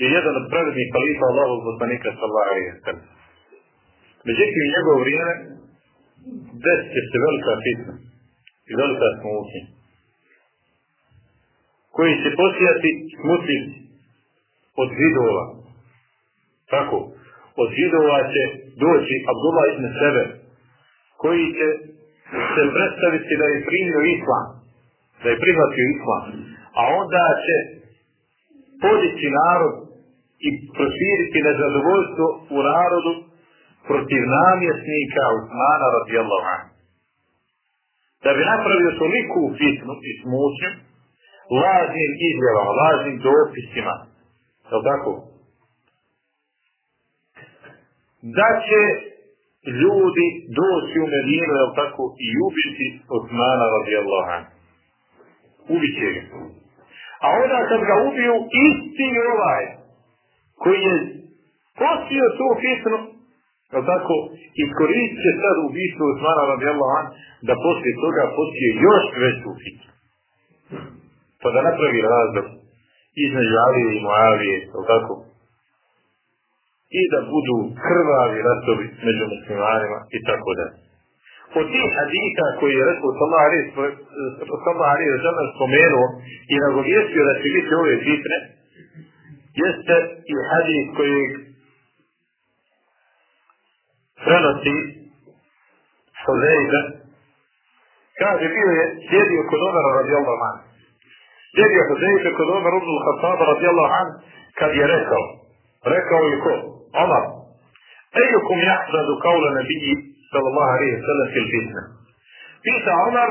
je jedan od pravednih kalifa Allahu poslanika sallallahu alaihi wa sallam. Međutim, u vrijeme desit će se velika fitna i velika smutnja koji će posijati smutnici od. Tako, od zidova će doći Abdullah ibn Sebe koji će se predstaviti da je primio islam, da je prihvatio islam, a onda će podići narod i proširiti nezadovoljstvo u narodu protiv namjesnika Usmana radijallahu anhu. Da bi napravio toliku fitnu i smutnju, lažnim izjavama, lažnim dopisima, je tako? Da će ljudi doći u Medinu, je tako, i ubiti Osmana radijallahu anhu. Ubit će ga. A onda kad ga ubiju, isti ovaj, koji je posio tu fitnu, je tako, iskoristit će sad ubijstvo Osmana radijallahu anhu, da poslije toga posije još veću fitnu. Pa da napravi razdor između Alije i Moavije, je tako? I da budu krvavi ratovi među muslimanima i tako da. od tih hadita koji je Resul sallallahu alaihi wa spomenuo i nagovijestio da će biti ove fitne, jeste i hadis koji prenosi Huzeybe, kaže bio je sjedio kod Omara radijallahu anhu. Sjedio Huzeybe kod Omar ibn al-Khattaba radijallahu kad je rekao, rekao je ko? عمر. أيكم يحفظ قول نبي صلى الله عليه وسلم في الفتنة؟ بيت عمر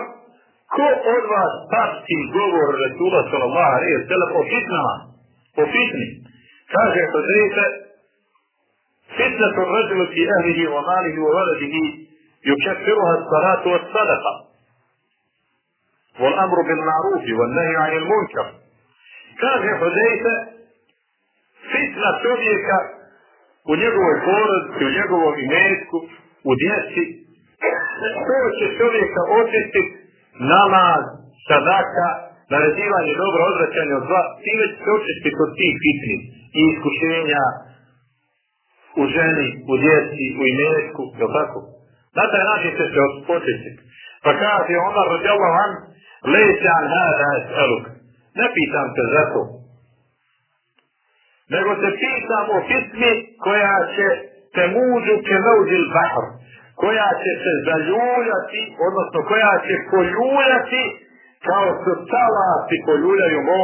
كو أرى تحتي قبر رسول صلى الله عليه وسلم في الفتنة في الفتنة كاجة حزيزة فتنة الرجل في أهله وماله وولده يكفرها الصلاة والصدقة. والأمر بالمعروف والنهي عن المنكر. كاجة حزيزة فتنة تبيك u njegovoj porodici, u njegovom imetku, u djeci, to će čovjeka očistiti namaz, sadaka, naređivanje dobro, odvraćanje od zla, time će se očistiti od tih fitni i iskušenja u ženi, u djeci, u imetku, je tako? Na taj način će se očistiti. Pa kaže Omar radijallahu an, lejte an hada. Ne pitam te za to, nego se pitam o fitni koja će te muđu ke nauđil bahr, koja će se zaljuljati, odnosno koja će poljuljati kao što talasi poljuljaju mo,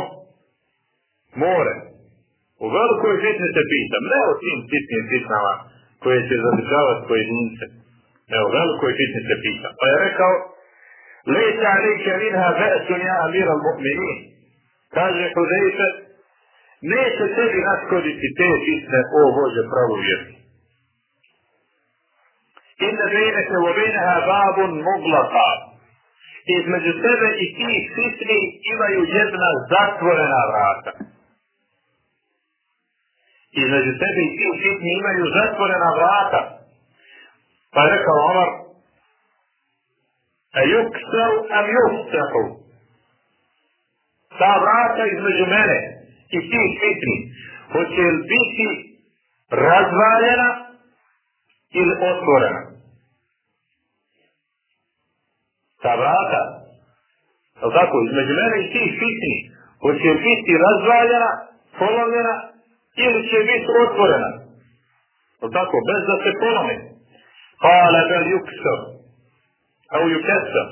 more. U velikoj fitni se pitam, ne o tim fitnim fitnama koje će zadržavati pojedince, ne o velikoj fitni se pitam. Pa je rekao, Lejta alike minha ve'sun ja amir al-mu'minin. Kaže Hudejfe, neće tebi naskoditi te fitne, o Bože pravovjerni. Inna bejneke u bejneha babun muglaka. Između tebe i tih fitni imaju jedna zatvorena vrata. Između tebe i tih fitni imaju zatvorena vrata. Pa rekao Omar, a yuksav am yuksahu. Ta vrata između mene i tih fitni, hoće li biti razvaljena ili otvorena? Ta vrata, je tako, između mene i tih fitni, hoće li biti razvaljena, polomljena ili će biti otvorena? Je tako, bez da se polome. Kale bel yuksav, a u yuksav.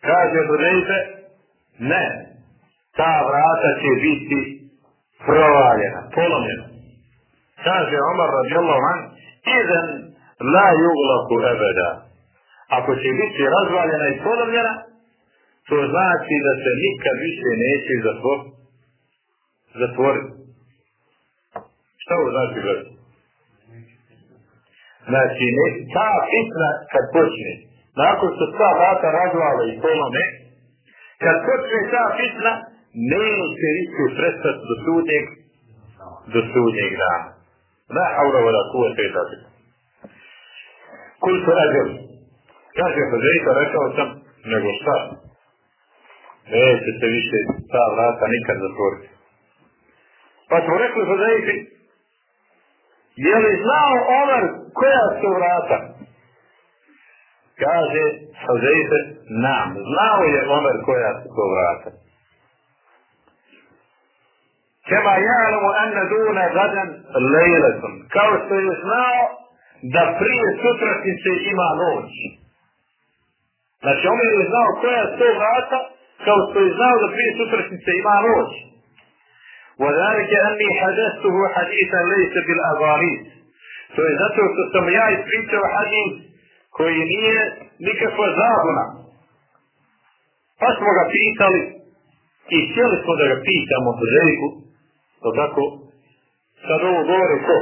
Kaže Hudejbe, ne, ta vrata će biti provaljena, polomljena. Kaže Omar radijallahu an, idan la yuglaku ebeda. Ako će biti razvaljena i polomljena, to znači da se nikad više neće zatvor. Šta ovo znači, gledaj? Znači, ne, ta fitna kad počne, nakon što sva vrata razvale i polome, kad počne ta fitna, neće više prestati do sudnjeg, do sudnjeg dana. La haura wala kuvvete illa billah. Kultu ajel. Kaže Huzeyfa, rekao sam, nego šta? Neće se više ta vrata nikad zatvoriti. Pa smo rekli Huzeyfi, je li znao Omer koja su vrata? Kaže Huzeyfe, nam. Znao je Omer koja su to vrata. Kema ja'lamu anna duna gadan lejletun. Kao što je znao da prije sutrašnjice ima noć. Znači, on je znao koja je to vrata, kao što je znao da prije sutrašnjice ima noć. وذلك أني حدثته حديثا ليس بالأغاريس. To je zato što sam ja ispričao hadis koji nije nikakva zabuna. Pa smo ga pitali i htjeli smo da ga pitamo Huzeyku, to tako, sad ovo govore ko?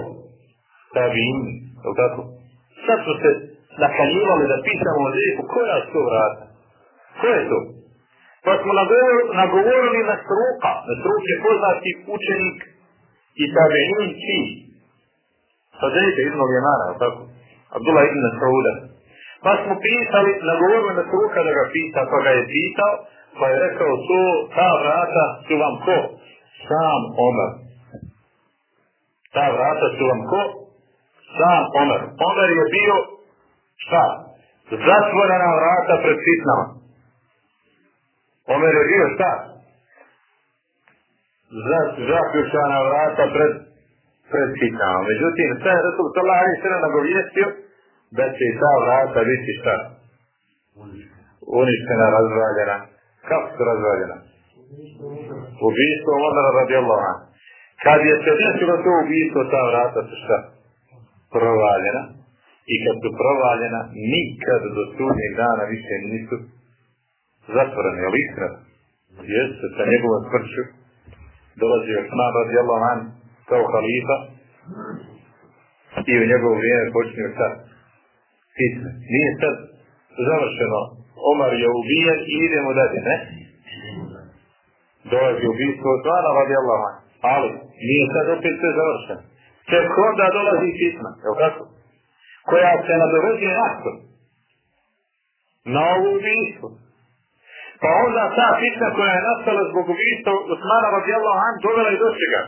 Tabini, to tako. Sad smo se nakaljivali da pitamo Huzeyku koja su to vrata? Ko je to? Pa smo nagovorili na struka, na struk je poznati učenik i tabein čiji. Huzeyka ibn Ljemana, tako? Abdullah ibn Sauda. Pa smo pitali, nagovorili na struka da ga pita, pa ga je pitao, pa je rekao to, ta vrata su vam ko? Sam Omer. Ta vrata su vam ko? Sam Omer. Omer je bio Šta? Zatvorena vrata pred fitnama. Omer je bio šta? Zaključana vrata pred, pred fitnama. Međutim, šta je Rasul sallallahu alaihi sallam nagovijestio? Da će i ta vrata biti šta? Uništena, razvaljena. Kako su razvaljena? Ubijstvo Omara radijallahu anhu. Kad je se desilo to ubijstvo, ta vrata su šta? Provaljena. I kad su provaljena, nikad do sudnjeg dana više nisu zatvoreni, ali iskreno. Jeste, sa njegovom smrću dolazi Osman radijallahu anhu kao halifa i u njegovo vrijeme počinju sad fitne. Nije sad završeno. Omar je ubijen i idemo dalje, ne? Dolazi ubijstvo Osmana radijallahu anhu. Ali nije sad opet sve završeno. Tek onda dolazi fitna, je li tako? Koja se nadovezuje na to. Na ovu ubijstvo. Pa onda ta fitna koja je nastala zbog ubijstva Osmana radijallahu anhu dovela i do čega?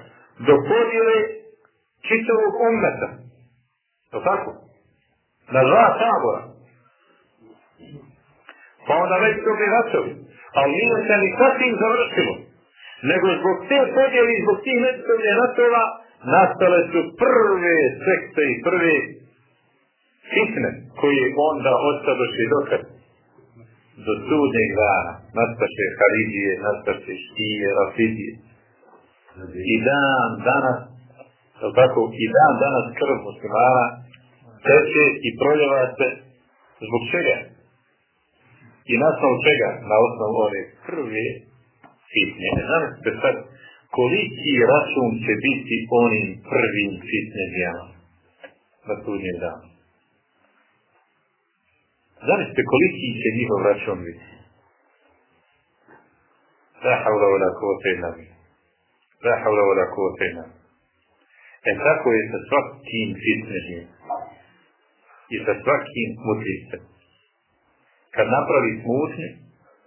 Do podjele čitavog ummeta. Je tako? Na dva sabora. Pa onda već to bi ratovi. Ali nije se ni sa tim završilo. Nego zbog te podjeli zbog tih međusobnih ratova nastale su prve sekte i prve fitne koji onda ostadoše dokad do sudnjeg dana nastaše Haridije, nastaše Štije, Rafidije. I dan danas, tako, i dan danas krv muslimana teče i proljeva se zbog čega? I na osnovu čega? Na osnovu ove prve fitne. Zamislite sad, koliki račun će biti onim prvim fitne djelom na sudnjem danu. Zamislite koliki će njihov račun biti. La havla wa la kuvvete illa billah. La havla wa la kuvvete illa E tako je sa svakim fitnežim i sa svakim mutlicem. Kad napravi smutnje,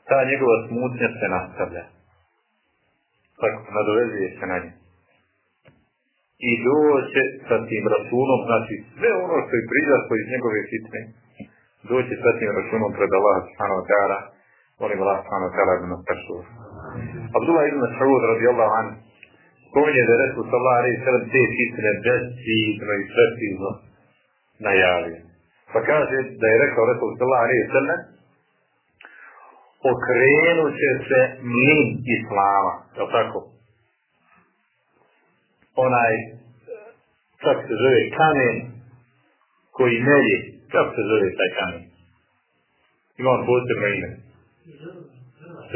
ta njegova smutnja se nastavlja. Nadovezuje se na nje. I doće sa tim računom, znači sve ono što je prizasto iz njegove fitne, doći sa tim računom pred Allah subhanahu wa ta'ala, molim Allah subhanahu wa ta'ala da nas sačuva. Abdullah ibn Saud radijallahu anhu spominje da je Resul sallallahu alaihi sallam te fitne decidno i precizno najavio. Pa kaže da je rekao Resul sallallahu alaihi sallam okrenut će se mlin Islama, je tako? Onaj, kako se zove, kamen koji melje, kako se zove taj kamen? Ima on posebno ime.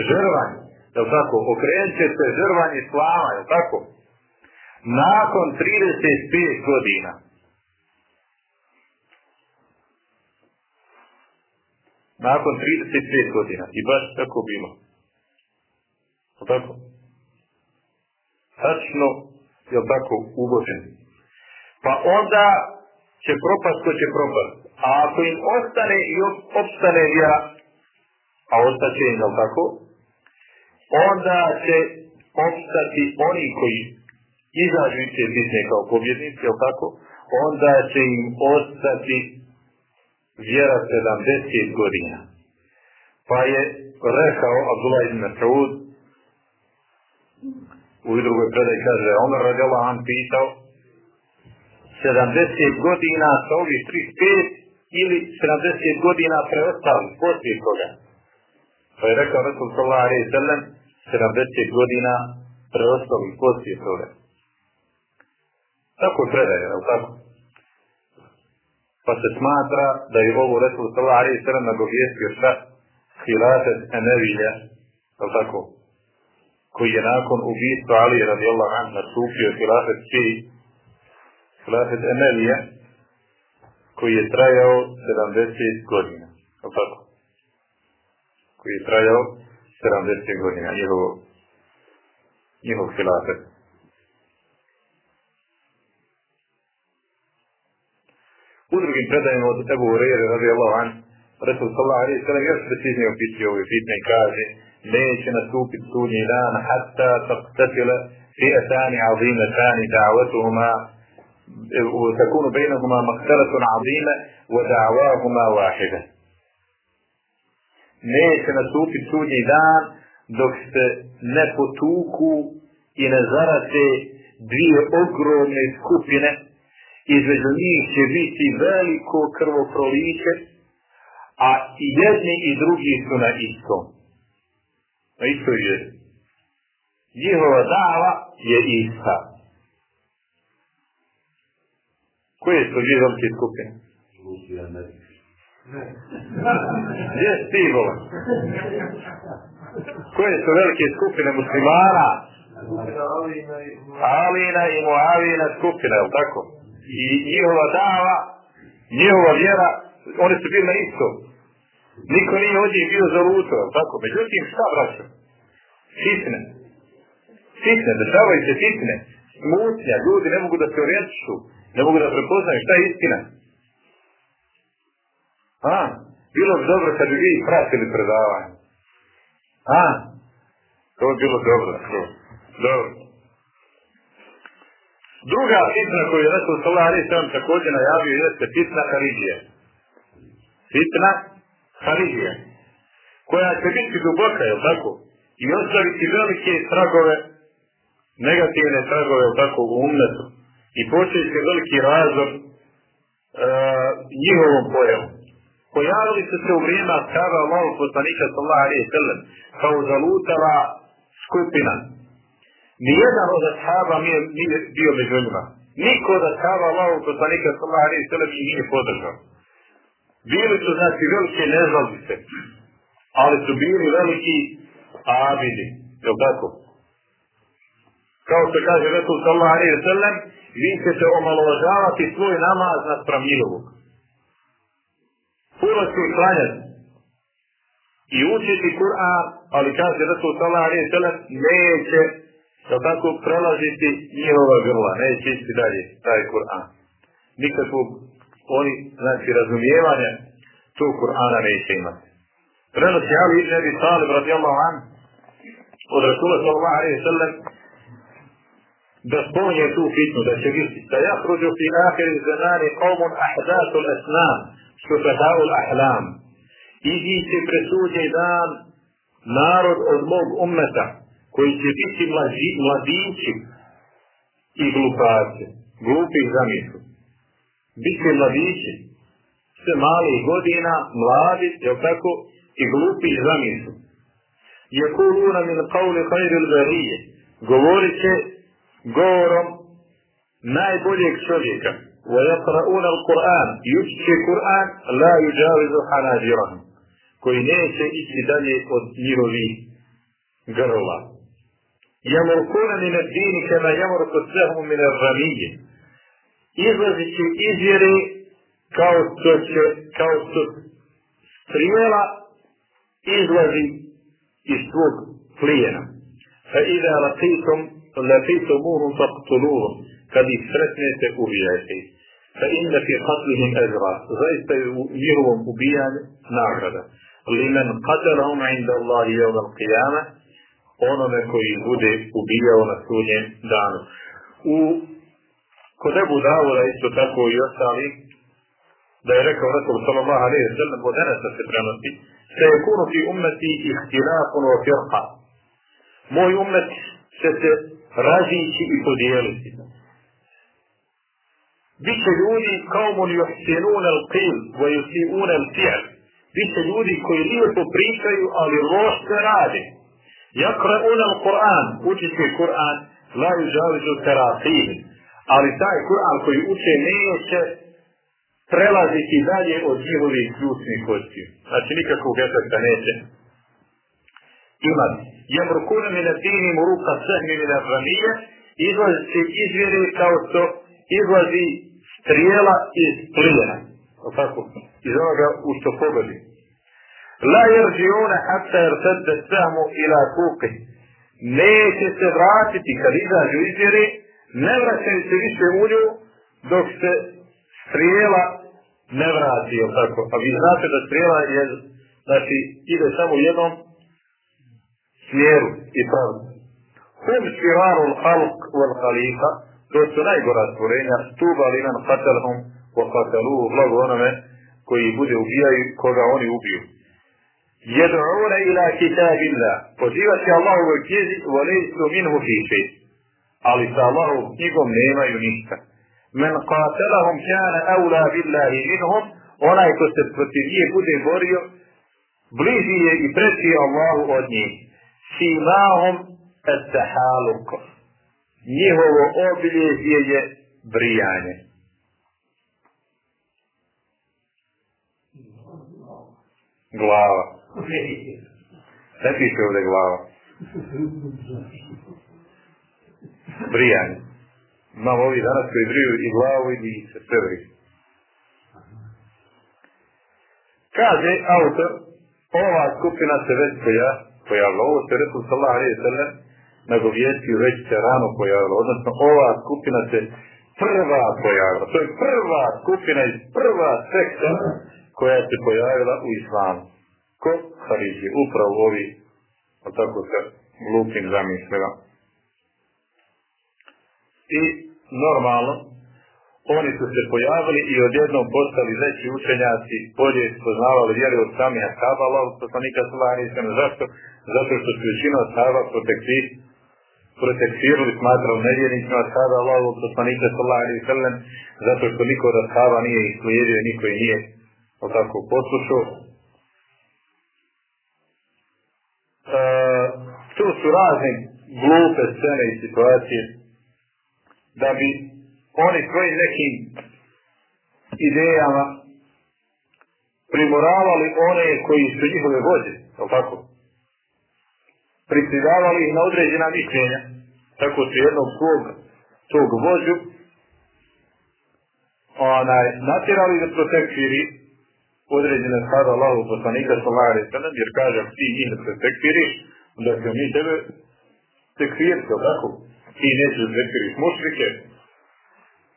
Žrvanje, je tako? Okrenut će se žrvanje Islama, je tako? Nakon 35 godina. Nakon 35 godina. I baš tako bilo. O tako? Tačno, je tako, ugođen. Pa onda će propast ko će propast. A ako im ostane i opstane vjera, a ostaće im, tako? Onda će opstati oni koji izađu iz te kao pobjednici, je tako? Onda će im ostati vjera 70 godina. Pa je rekao Abdullah ibn Saud u drugoj predaj kaže Omer radijallahu an pitao 70 godina sa ovih 35 ili 70 godina preostali poslije toga. Pa je rekao Rasul sallallahu alaihi sallam 70 godina preostali poslije toga. Tako predaje, je tako? Pa se smatra da je ovo Resul sallallahu alaihi sallam nagovijestio šta? Hilafet Emevilja, je tako? Koji je nakon ubijstva Ali radijallahu anhu nastupio Hilafet čiji? Hilafet Emelija, koji je trajao 70 godina, je tako? Koji je trajao 70 godina, njihov, njihov hilafet. U drugim predajima od Ebu Urejre radijallahu anhu Resul sallallahu alaihi sallam još preciznije opisuje ove fitne i kaže neće nastupiti sudnji dan hatta taqtatila fi'atani azimatani da'watuhuma وتكون بينهما مغفرة عظيمة ودعواهما واحدة neće nastupiti sudnji dan dok se ne potuku i ne zarate dvije ogromne skupine između njih će biti veliko krvoproliće a i jedni i drugi su na istom na istoj vjeri njihova dava je ista koje su velike skupine *laughs* Gdje si ti volan? Koje su velike skupine muslimana? Alina i Muavina skupina, je tako? I njihova dava, njihova vjera, oni su bili na isto. Niko nije njih bio za luto, tako? Međutim, šta vraćam? Fitne. Fitne, dešavaju se fitne. Smutnja, ljudi ne mogu da se orijentišu, ne mogu da prepoznaju šta je istina. A, bilo bi dobro kad bi vi pratili predavanje. A, to bi bilo dobro. To. Dobro. Druga fitna koju je Rasul sallallahu alaihi sallam također najavio jeste fitna Haridija. Fitna Haridija. Koja će biti duboka, jel tako? I ostaviti velike tragove, negativne tragove, jel tako, u umnetu. I početi će veliki razor uh, njihovom pojavom pojavili su se u vrijeme ashaba Allahu poslanika sallallahu alejhi ve sellem kao zalutala skupina. Nijedan od ashaba nije, bio među njima. Niko od ashaba Allahu poslanika sallallahu alejhi ve sellem nije podržao. Bili su znači velike neznalice, ali su bili veliki abidi. Je li tako? Kao što kaže Resul sallallahu alejhi ve sellem, vi ćete omalovažavati svoj namaz naspram njihovog puno ću klanjati i učiti Kur'an, ali kaže Rasul sallallahu alaihi sallam, neće da tako prelaziti njihova grla, neće ići dalje taj Kur'an. Nikakvog oni, znači, razumijevanja tog Kur'ana neće imati. Prenosi Ali ibn Abi Talib radijallahu an od Rasula sallallahu alaihi sallam da spominje tu fitnu, da će biti da jahruđu fi ahiri zanani qavmun ahdasu l-asnam šufehaul ahlam. Iziće presudnji dan narod od mog ummeta koji će biti mlađi, mladići i glupaci, glupih zamisli. Biće mladići, sve malih godina, mladi, jel tako, i glupih zamisli. Jekuluna min qavli khairil barije, govorit će govorom najboljeg čovjeka, ويقرؤون القرآن يجي القرآن لا يجاوز حناجرهم koji neće ići dalje od njihovi grla. Jamurkuna min ad-dini kama jamurku sahmu min ar-ramije. Izlazi će iz vjere kao što će, kao što strijela izlazi iz svog plijena. Fa idha laqitum laqitumuhum faqtuluhum. Kad ih sretnete, ubijajte ih. Fa inna fi qatlihim ajra. Zaista je u njihovom ubijanju nagrada. Limen qatalahum inda Allahi yawm al-qiyama onome koji bude ubijao na sudnjem danu. U kod Ebu Davoda isto tako i ostali da je rekao Rasul sallallahu alaihi wa sallam od Enesa se prenosi se je kunu fi ummeti ihtilafun wa firqa. Moj ummet će se razići i podijeliti. Biće ljudi kao mun juhsinuna al-qil wa yusiuna al-fi'l. Biće ljudi koji lijepo pričaju, ali loše rade. Jakrauna al-Qur'an, učiće Kur'an, la yujavizu terafih. Ali taj Kur'an koji uče neće prelaziti dalje od njihovih ključnih kostiju. Znači nikakvog efekta neće imati. Jamrukuna min ad-dini muruka sahmi min ar-ramije, izlazi izvjeri kao što izlazi strijela iz plijena. Tako? Iz onoga u što pogodi. La jerđiuna hatta jertadde sahmu ila kuqi. Neće se vratiti kad izađu izvjeri, ne vraćaju se više u nju dok se strijela ne vrati, o tako? A vi znate da strijela je, znači, ide samo u jednom smjeru i pravdu. Hum širaru l-halq wal-halifa, To su najgora stvorenja, stuba li nam katelhum, wa kateluhu, blago onome koji bude ubijaju, koga oni ubiju. Jed'una ila kitabillah, pozivati Allahovoj knjizi, volejstu minhu fiši, ali sa Allahovom knjigom nemaju ništa. Men qatelahum kana awla billahi minhum, onaj ko se protiv njih bude borio, bliži je i preći Allahu od njih. Simahum et-tahaluk. Njihovo obilježje je brijanje. Glava. Ne piše ovdje glava. Brijanje. Imamo ovi danas koji briju i glavu i sve briju. Kaže autor, ova skupina se već pojavila. Ovo se Resul sallallahu alaihi sallam nagovijestio već se rano pojavila. Odnosno, ova skupina se prva pojavila. To je prva skupina iz prva sekta koja se pojavila u islamu. Ko? Haridži. Upravo ovi, o tako sa glupim zamislima. I normalno, oni su se pojavili i odjednom postali veći učenjaci, bolje spoznavali vjeru od samih ashaba, Allah poslanika sallallahu Zašto? Zato što su većina ashaba protekti, protektirali, smatrali nevjernicima ashaba Allah alaihi sallam, zato što niko od ashaba nije ih slijedio, niko ih nije o tako poslušao. Tu su razne glupe scene i situacije da bi oni svojim nekim idejama primoravali one koji su njihove vođe, je tako? Prikridavali ih na određena mišljenja, tako su jednog svog tog vođu onaj, natjerali da protekviri određene sada Allahu poslanika sallallahu alaihi sallam, jer kaže ti njih ne tekfiriš, onda će mi tebe tekfiriti, tako? Ti nećeš tekfiriš mušrike,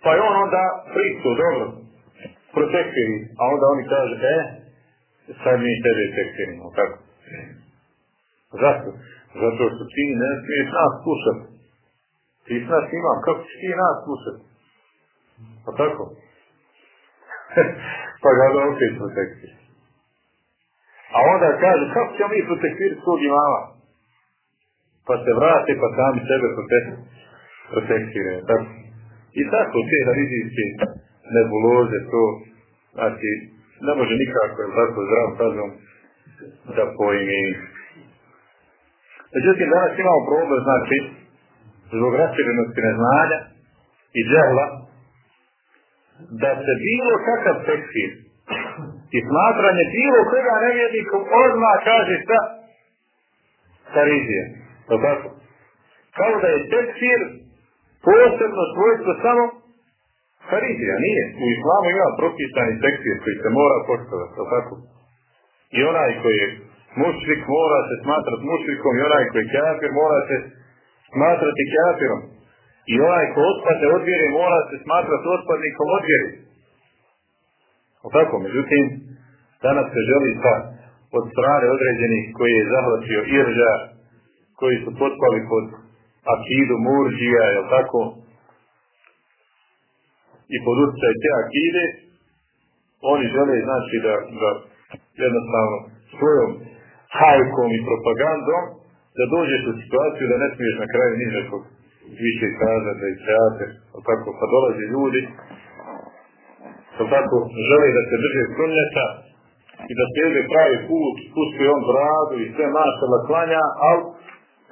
pa je on onda pristu, dobro, protekfiri, a onda oni kaže, e, sad mi tebe tekfirimo, tako? Zašto? Zato što ti ne smiješ nas slušati. Ti s nas imam, kako ćeš ti nas slušati? Pa tako? *laughs* pa ga da opet protektir. A onda kaže, kako ćemo mi protektirati svog imama? Pa se vrate, pa sami sebe protektiraju. Tako. I tako te religijske nebuloze, to, znači, ne može nikako, je tako, zdrav razum da pojmi. Međutim, danas imamo problem, znači, zbog raširenosti neznanja i džehla, da se bilo kakav tekfir i smatranje bilo koga nevjednikom odmah kaže šta? Harizija. To tako? Kao da je tekfir posebno svojstvo samo Harizija. Nije. U islamu ima propisani tekfir koji se mora poštovati. To tako? I onaj koji je mušrik mora se smatrati mušrikom i onaj koji je kafir mora se smatrati kafirom. I onaj ko otpade od vjere mora se smatrati otpadnikom od. O tako, međutim, danas se želi sa od strane određenih koji je zahvatio Irža, koji su potpali pod akidu Murđija, je tako? I pod utjecaj te akide, oni žele, znači, da, da jednostavno svojom hajkom i propagandom da dođeš u situaciju da ne smiješ na kraju ni nekog više kaže da je teater, tako, pa dolaze ljudi, tako, žele da se drže sunneta i da slijede pravi put, pusti on bradu i sve masala klanja, ali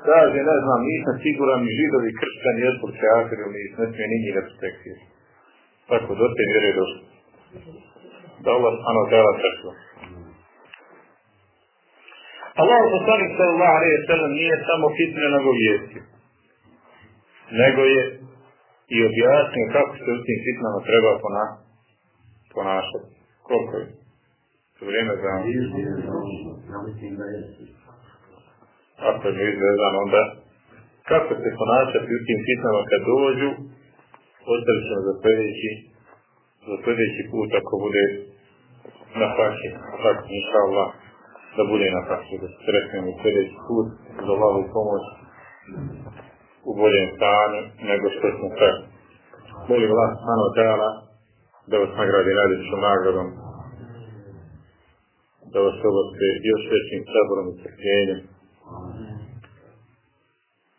kaže, ne znam, nisam siguran ni židovi kršćani, jesmo teater ili nis, ne smije ni njih Tako, do te mjere došlo. Da Allah stano tela prešlo. Allah poslanik sallallahu alaihi sallam nije samo fitne nego vijesti nego je i objasnio kako se u tim fitnama treba pona, ponašati. Koliko je? Vrijeme za... Je izvezan, onda kako se ponašati u tim fitnama kad dođu, ostavit ćemo za sljedeći, za sljedeći put ako bude na faši, tako inša Allah, da bude na faši, da se sretnemo sljedeći put, za Allahovu pomoć u boljem stanju nego što smo sad. Molim Allah subhanahu wa da vas nagradi najljepšom nagradom, da vas oboste još većim saborom i crpljenjem.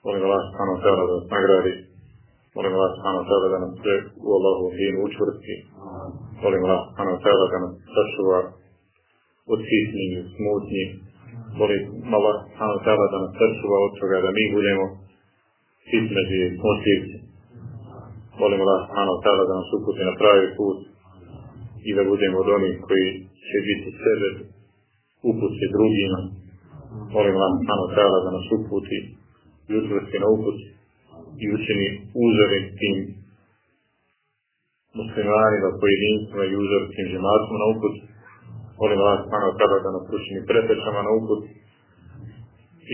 Molim Allah subhanahu wa ta'ala da vas nagradi, molim Allah subhanahu wa ta'ala da nas sve u Allahu dinu učvrsti, molim Allah subhanahu wa ta'ala da nas sačuva od sitnji i smutnji, molim Allah subhanahu wa ta'ala da nas sačuva od toga da mi budemo sitmeđi i smutljivci. Molim Allah subhanahu wa ta'ala da nas uputi na pravi put i da budemo od onih koji će biti sebe uputi drugima. Molim Allah subhanahu wa ta'ala da nas uputi i utvrsti na uput i učini uzorim tim muslimanima, pojedincima i uzorim tim žematima na uput. Molim subhanahu wa ta'ala da nas učini pretečama na uput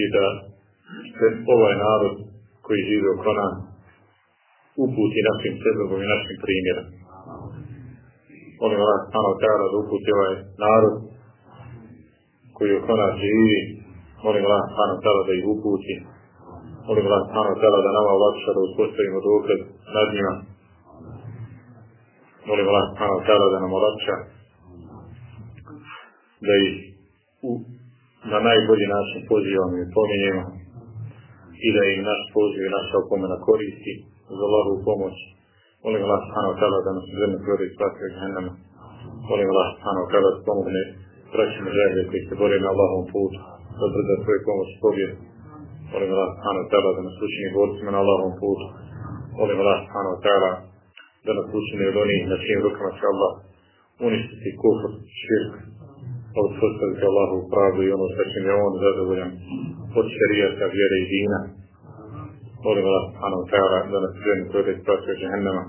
i da se ovaj narod koji žive oko nas uputi našim sebebom i našim primjerom. Molim subhanahu wa ta'ala da uputi ovaj narod koji oko nas živi. Molim subhanahu wa ta'ala da ih uputi. Molim Allah subhanahu wa da nama olakša da uspostavimo dokaz nad njima. Molim Allah subhanahu wa da nam olakša da ih u, na najbolji način pozivamo i pominjemo i da im naš poziv i naša opomena koristi za Allahu pomoć. Molim Allah subhanahu wa da nas zemlje prode iz svakog džennama. Molim Allah subhanahu wa da pomogne braćima želje koji se bore na Allahovom putu, da brza svoju pomoć pobjede. Molim Allah subhanahu wa ta'ala da nas učini borcima na Allahovom putu. Molim Allah subhanahu wa ta'ala da nas učini od onih na čijim rukama će Allah uništiti kufr, širk, od uspostaviti Allahu pravdu i ono sa čim je on zadovoljan od šarijata, vjere i dina. Molim Allah subhanahu wa ta'ala da nas tvore iz pratka džahennama.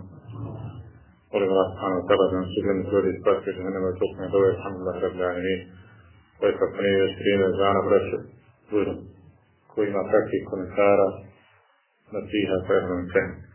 Molim Allah subhanahu wa ta'ala da nas tvore iz pratka džahennama i smo dove, alhamdulillah, rabbi alamin. Je kako nije još 13 dana, braće, budem, koji ima takvih komentara na tiha, ferman, ferman.